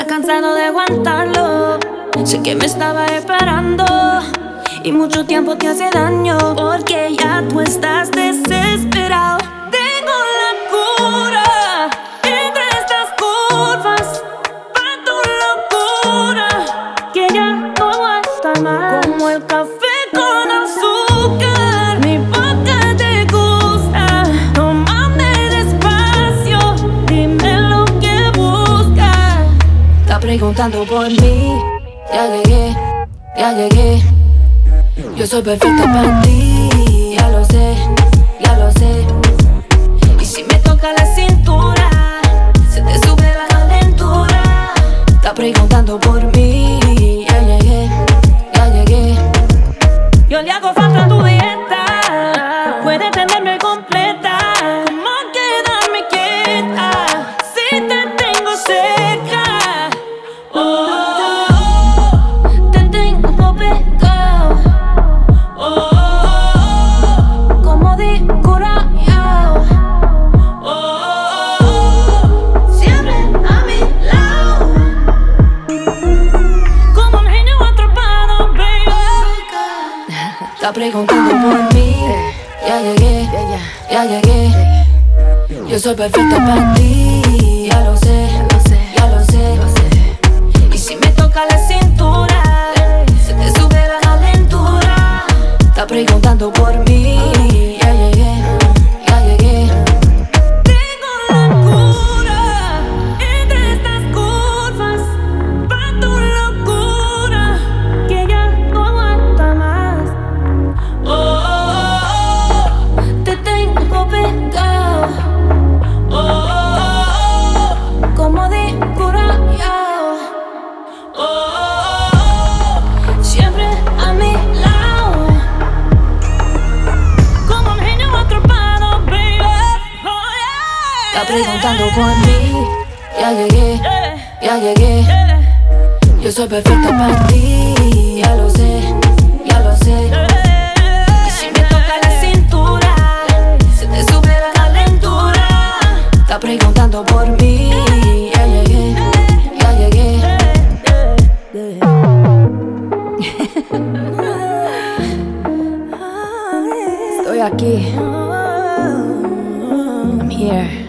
cansado de aguantarlo. Sé que me estaba esperando y mucho tiempo te hace daño porque ya tú estás desesperado. Tengo la cura entre estas curvas para tu locura que ya no aguanta más como el café. Preguntando por mí. Ya llegué, ya llegué. Yo soy perfecta para ti, ya lo sé, ya lo sé. Y si me toca la cintura, se te sube la calentura. Está preguntando por mí, ya llegué, ya llegué. Yo le hago falta a tu dieta, puede tenerme completa. Está preguntando por mí. Ya llegué, ya llegué. Yo soy perfecta para ti. Está preguntando por mí. Ya llegué, ya llegué. Yo soy perfecta para ti, ya lo sé, ya lo sé. Si me toca la cintura, se te sube la calentura. Está preguntando por mí, ya llegué, ya llegué. Estoy aquí. I'm here.